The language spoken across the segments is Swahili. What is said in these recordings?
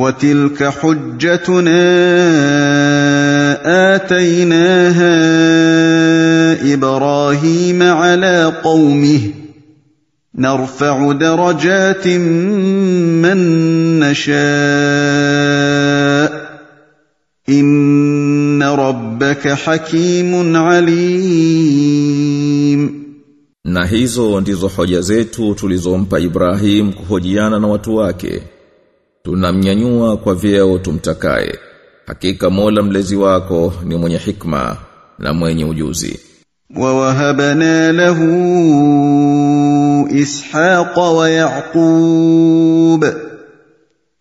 وتلك حجتنا آتيناها إبراهيم على قومه. نرفع درجات من نشاء. إن ربك حكيم عليم. Na hizo ndizo hoja zetu tulizompa Ibrahim kuhojiana na watu wake. Tunamnyanyua kwa vyeo tumtakaye. Hakika Mola mlezi wako ni mwenye hikma na mwenye ujuzi. ووهبنا له اسحاق ويعقوب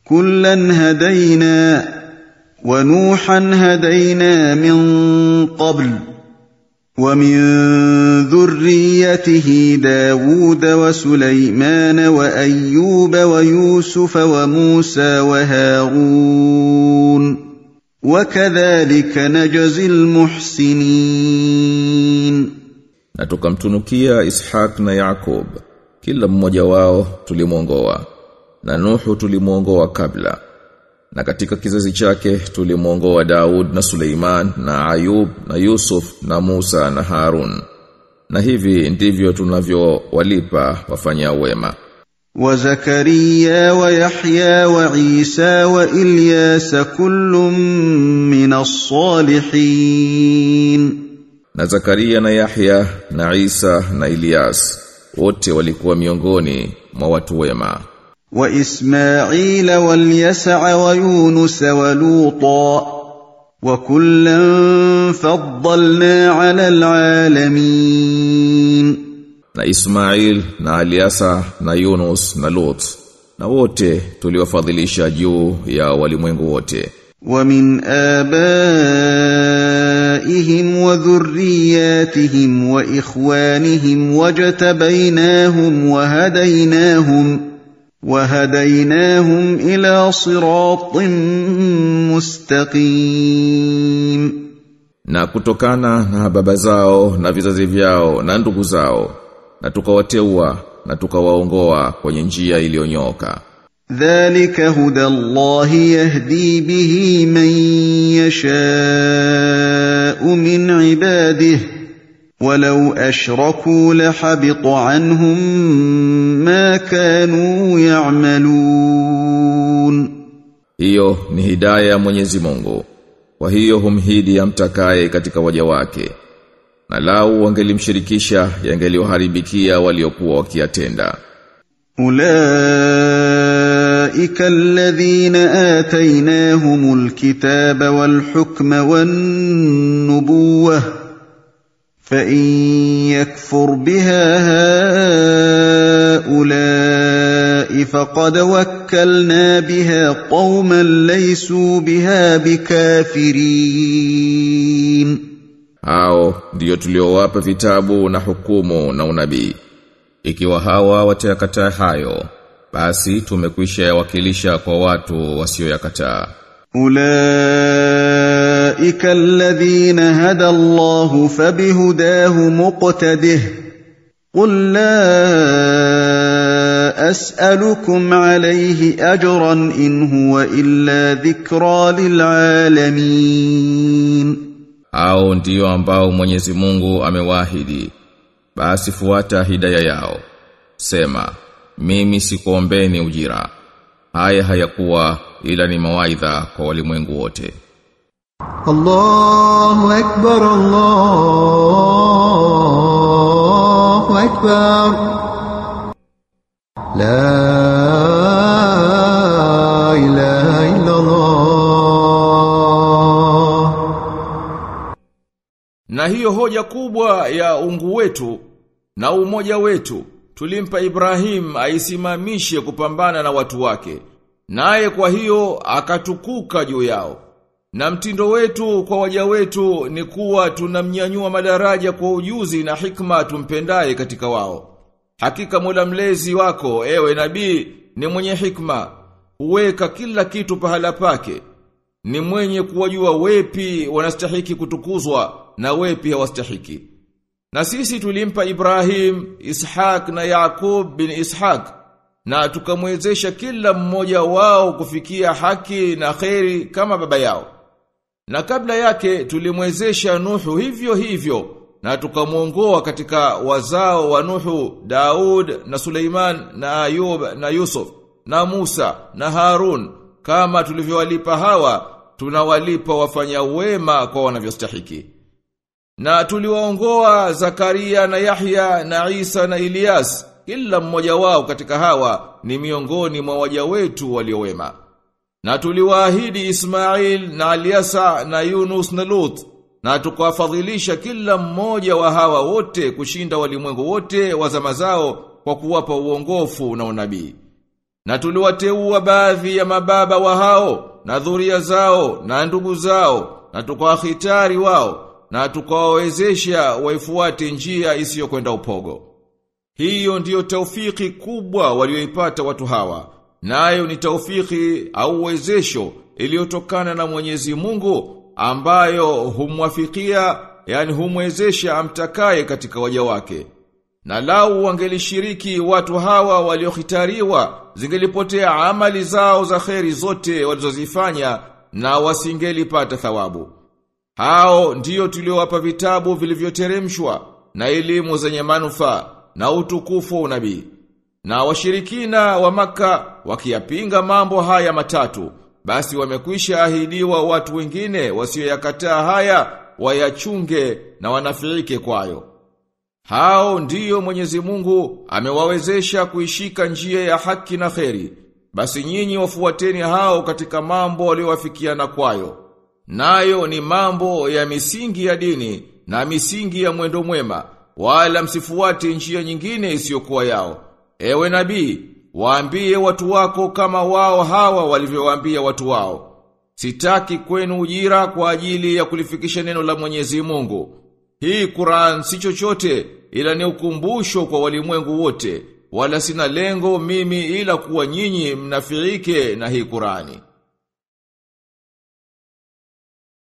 كلا هدينا ونوحا هدينا من قبل ومن ذريته داود وسليمان وايوب ويوسف وموسى وهارون وكذلك نجزي المحسنين Na tukamtunukia Ishaq na Yakub. Kila mmoja wao tulimwongoa. Na Nuhu tulimwongoa kabla. na katika kizazi chake tulimwongoa Daud na Suleiman na Ayub na Yusuf na Musa na Harun. Na hivi ndivyo tunavyowalipa wafanya wema. Wa Zakaria wa Yahya wa Isa wa Ilyas kullum min as-salihin. Na Zakaria na Yahya na Isa na Ilyas wote walikuwa miongoni mwa watu wema. وإسماعيل واليسع ويونس ولوطا وكلا فضلنا على العالمين. na Ismail na Aliasa na Yunus na Lut na wote tuliwafadhilisha juu ya walimwengu wote ومن آبائهم وذرياتهم وإخوانهم وجتبيناهم وهديناهم وهديناهم إلى صراط مستقيم na kutokana na baba zao na vizazi vyao na ndugu zao na tukawateua na tukawaongoa kwenye njia iliyonyoka ذلك هدى الله يهدي به من يشاء من عباده ولو اشركوا لحبط عنهم ما كانوا يعملون hiyo ni hidaya ya Mwenyezi Mungu kwa hiyo humhidi amtakaye katika waja wake na lau wangelimshirikisha yangeliwaharibikia waliokuwa wakiyatenda اولئك الذين اتيناهم الكتاب والحكم والنبوه فان يكفر بها هؤلاء فقد وكلنا بها قوما ليسوا بها بكافرين Hao ndiyo tuliowapa vitabu na hukumu na unabii. Ikiwa hawa watayakataa hayo, basi tumekwisha yawakilisha kwa watu wasioyakataa. أولئك الذين هدى الله فبهداه مقتده قل لا أسألكم عليه أجرا إن هو إلا ذكرى للعالمين Hao ndiyo ambao Mwenyezi Mungu amewaahidi. Basi fuata hidaya yao. Sema, mimi sikuombeni ujira. Haya hayakuwa ila ni mawaidha kwa walimwengu wote. الله أكبر الله أكبر لا إله إلا الله Na hiyo hoja kubwa ya ungu wetu na umoja wetu tulimpa Ibrahim aisimamishe kupambana na watu wake. Naye kwa hiyo akatukuka juu yao. Na mtindo wetu kwa waja wetu ni kuwa tunamnyanyua madaraja kwa ujuzi na hikma tumpendaye katika wao. Hakika Mola mlezi wako ewe nabii ni mwenye hikma, huweka kila kitu pahala pake. Ni mwenye kuwajua wepi wanastahiki kutukuzwa na wepi hawastahiki. Na sisi tulimpa Ibrahim, ishak na Yakub bin ishak na tukamwezesha kila mmoja wao kufikia haki na kheri kama baba yao. Na kabla yake tulimwezesha Nuhu hivyo hivyo na tukamwongoa katika wazao wa Nuhu, Daud na Suleiman na Ayub na Yusuf na Musa na Harun kama tulivyowalipa hawa tunawalipa wafanya wema kwa wanavyostahiki. Na tuliwaongoa Zakaria na Yahya na Isa na Elias kila mmoja wao katika hawa ni miongoni mwa waja wetu waliowema. Na tuliwaahidi Ismail na Aliasa na Yunus na Lut na tukawafadhilisha kila mmoja wa hawa wote kushinda walimwengu wote wa zama zao kwa kuwapa uongofu na unabii. Na tuliwateua baadhi ya mababa wa hao na dhuria zao na ndugu zao na tukawahitari wao na tukawawezesha waifuate njia isiyokwenda upogo. Hiyo ndiyo taufiki kubwa walioipata watu hawa. Nayo ni taufiki au uwezesho iliyotokana na Mwenyezi Mungu ambayo humwafikia yani humwezesha amtakaye katika waja wake. Na lau wangelishiriki watu hawa waliohitariwa zingelipotea amali zao za kheri zote walizozifanya na wasingelipata thawabu. Hao ndiyo tuliowapa vitabu vilivyoteremshwa na elimu zenye manufaa na utukufu wa unabii. Na washirikina wa maka wakiyapinga mambo haya matatu, basi wamekwisha ahidiwa watu wengine wasioyakataa haya wayachunge na wanafiike kwayo. Hao ndiyo Mwenyezi Mungu amewawezesha kuishika njia ya haki na kheri. Basi nyinyi wafuateni hao katika mambo waliowafikiana kwayo. Nayo ni mambo ya misingi ya dini na misingi ya mwendo mwema, wala msifuate njia nyingine isiyokuwa yao. Ewe nabii, waambie watu wako kama wao hawa walivyowaambia watu wao. Sitaki kwenu ujira kwa ajili ya kulifikisha neno la Mwenyezi Mungu. Hii Qur'an si chochote ila ni ukumbusho kwa walimwengu wote, wala sina lengo mimi ila kuwa nyinyi mnafiike na hii Qur'ani.